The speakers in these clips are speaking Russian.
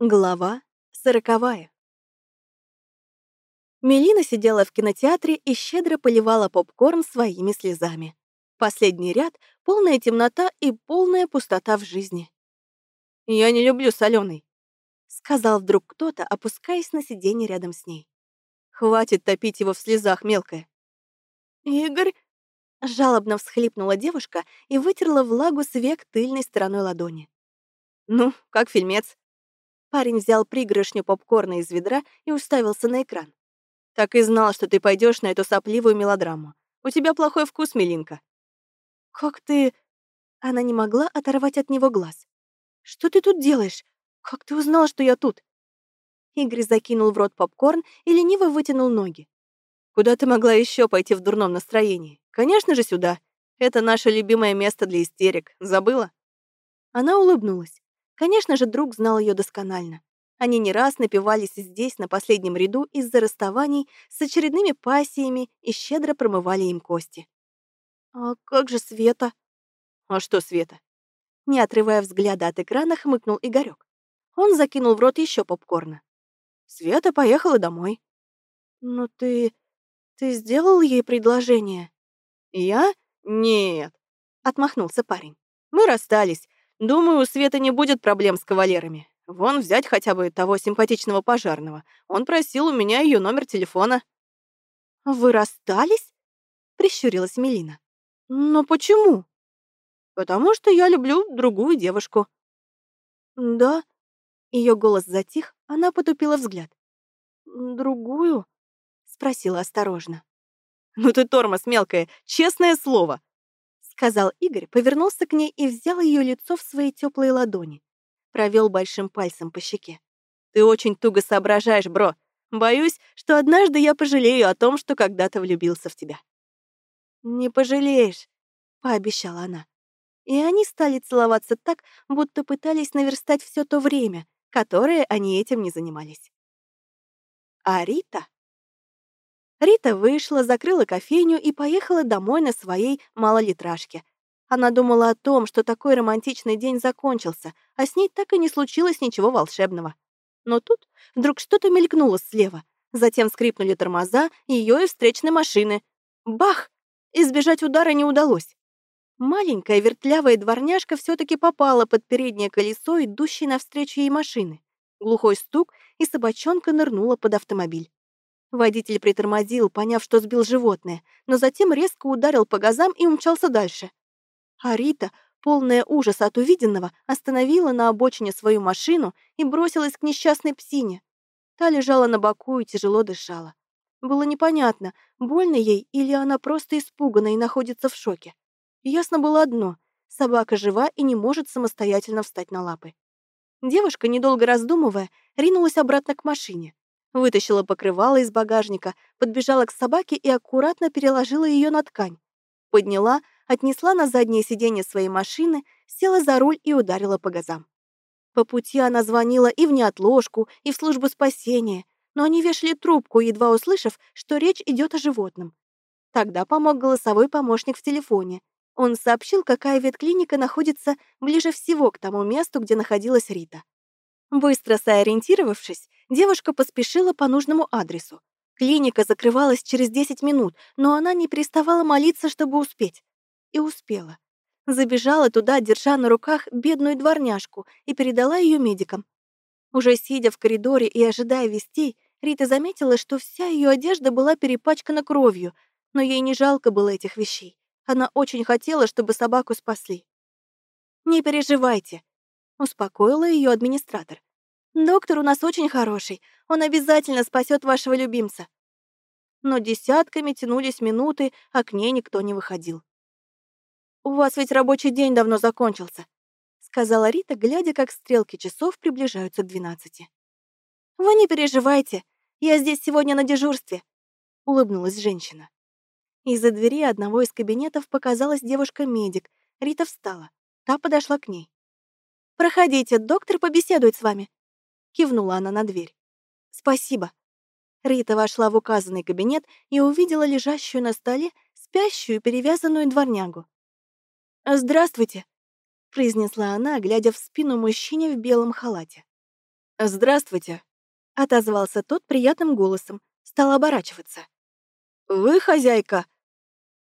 Глава сороковая. Мелина сидела в кинотеатре и щедро поливала попкорн своими слезами. Последний ряд — полная темнота и полная пустота в жизни. «Я не люблю соленый», — сказал вдруг кто-то, опускаясь на сиденье рядом с ней. «Хватит топить его в слезах, мелкая». «Игорь...» — жалобно всхлипнула девушка и вытерла влагу с век тыльной стороной ладони. «Ну, как фильмец?» Парень взял пригоршню попкорна из ведра и уставился на экран. «Так и знал, что ты пойдешь на эту сопливую мелодраму. У тебя плохой вкус, милинка». «Как ты...» Она не могла оторвать от него глаз. «Что ты тут делаешь? Как ты узнал, что я тут?» Игорь закинул в рот попкорн и лениво вытянул ноги. «Куда ты могла еще пойти в дурном настроении? Конечно же, сюда. Это наше любимое место для истерик. Забыла?» Она улыбнулась. Конечно же, друг знал ее досконально. Они не раз напивались здесь, на последнем ряду, из-за расставаний с очередными пассиями и щедро промывали им кости. «А как же Света?» «А что Света?» Не отрывая взгляда от экрана, хмыкнул Игорек. Он закинул в рот еще попкорна. Света поехала домой. «Ну ты... ты сделал ей предложение?» «Я? Нет», — отмахнулся парень. «Мы расстались. Думаю, у Светы не будет проблем с кавалерами. Вон взять хотя бы того симпатичного пожарного. Он просил у меня ее номер телефона. «Вы расстались?» — прищурилась Мелина. «Но почему?» «Потому что я люблю другую девушку». «Да?» Ее голос затих, она потупила взгляд. «Другую?» — спросила осторожно. «Ну ты тормоз мелкая, честное слово!» Сказал Игорь, повернулся к ней и взял ее лицо в свои теплые ладони. Провел большим пальцем по щеке. «Ты очень туго соображаешь, бро. Боюсь, что однажды я пожалею о том, что когда-то влюбился в тебя». «Не пожалеешь», — пообещала она. И они стали целоваться так, будто пытались наверстать все то время, которое они этим не занимались. А Рита Рита вышла, закрыла кофейню и поехала домой на своей малолитражке. Она думала о том, что такой романтичный день закончился, а с ней так и не случилось ничего волшебного. Но тут вдруг что-то мелькнуло слева. Затем скрипнули тормоза ее и встречной машины. Бах! Избежать удара не удалось. Маленькая вертлявая дворняжка все таки попала под переднее колесо идущей навстречу ей машины. Глухой стук, и собачонка нырнула под автомобиль. Водитель притормозил, поняв, что сбил животное, но затем резко ударил по газам и умчался дальше. А Рита, полная ужаса от увиденного, остановила на обочине свою машину и бросилась к несчастной псине. Та лежала на боку и тяжело дышала. Было непонятно, больно ей или она просто испугана и находится в шоке. Ясно было одно — собака жива и не может самостоятельно встать на лапы. Девушка, недолго раздумывая, ринулась обратно к машине. Вытащила покрывало из багажника, подбежала к собаке и аккуратно переложила ее на ткань. Подняла, отнесла на заднее сиденье своей машины, села за руль и ударила по газам. По пути она звонила и в неотложку, и в службу спасения, но они вешали трубку, едва услышав, что речь идет о животном. Тогда помог голосовой помощник в телефоне. Он сообщил, какая ветклиника находится ближе всего к тому месту, где находилась Рита. Быстро сориентировавшись, девушка поспешила по нужному адресу. Клиника закрывалась через 10 минут, но она не переставала молиться, чтобы успеть. И успела. Забежала туда, держа на руках бедную дворняжку, и передала ее медикам. Уже сидя в коридоре и ожидая вестей, Рита заметила, что вся ее одежда была перепачкана кровью, но ей не жалко было этих вещей. Она очень хотела, чтобы собаку спасли. «Не переживайте», успокоила ее администратор. Доктор у нас очень хороший, он обязательно спасет вашего любимца. Но десятками тянулись минуты, а к ней никто не выходил. «У вас ведь рабочий день давно закончился», — сказала Рита, глядя, как стрелки часов приближаются к двенадцати. «Вы не переживайте, я здесь сегодня на дежурстве», — улыбнулась женщина. Из-за двери одного из кабинетов показалась девушка-медик. Рита встала. Та подошла к ней. «Проходите, доктор побеседует с вами», — кивнула она на дверь. «Спасибо». Рита вошла в указанный кабинет и увидела лежащую на столе спящую перевязанную дворнягу. «Здравствуйте», — произнесла она, глядя в спину мужчине в белом халате. «Здравствуйте», — отозвался тот приятным голосом, стал оборачиваться. «Вы хозяйка?»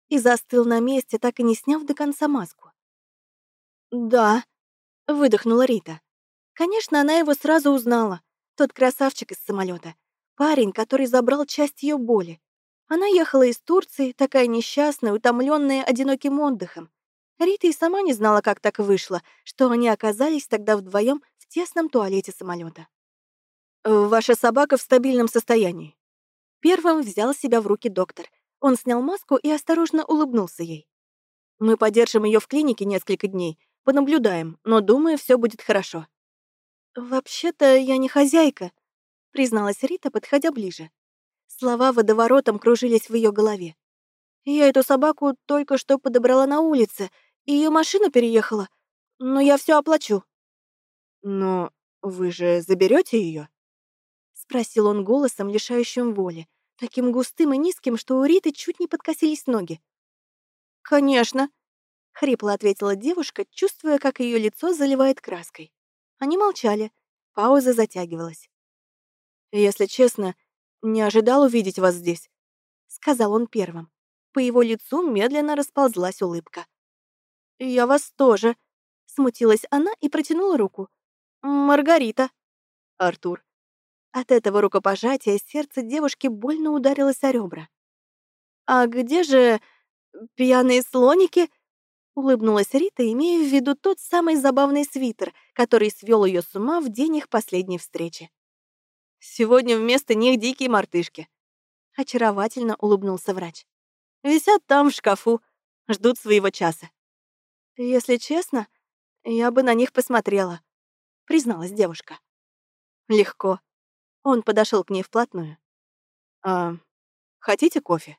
И застыл на месте, так и не сняв до конца маску. «Да», — выдохнула Рита. Конечно, она его сразу узнала. Тот красавчик из самолета, Парень, который забрал часть ее боли. Она ехала из Турции, такая несчастная, утомленная одиноким отдыхом. Рита и сама не знала, как так вышло, что они оказались тогда вдвоем в тесном туалете самолета. «Ваша собака в стабильном состоянии». Первым взял себя в руки доктор. Он снял маску и осторожно улыбнулся ей. «Мы подержим ее в клинике несколько дней, понаблюдаем, но, думаю, все будет хорошо». «Вообще-то я не хозяйка», — призналась Рита, подходя ближе. Слова водоворотом кружились в ее голове. «Я эту собаку только что подобрала на улице, и ее машина переехала, но я все оплачу». «Но вы же заберете ее? спросил он голосом, лишающим воли, таким густым и низким, что у Риты чуть не подкосились ноги. «Конечно», — хрипло ответила девушка, чувствуя, как ее лицо заливает краской. Они молчали. Пауза затягивалась. «Если честно, не ожидал увидеть вас здесь», — сказал он первым. По его лицу медленно расползлась улыбка. «Я вас тоже», — смутилась она и протянула руку. «Маргарита». «Артур». От этого рукопожатия сердце девушки больно ударилось о ребра. «А где же пьяные слоники?» Улыбнулась Рита, имея в виду тот самый забавный свитер, который свел ее с ума в день их последней встречи. «Сегодня вместо них дикие мартышки», — очаровательно улыбнулся врач. «Висят там в шкафу, ждут своего часа». «Если честно, я бы на них посмотрела», — призналась девушка. «Легко». Он подошел к ней вплотную. «А хотите кофе?»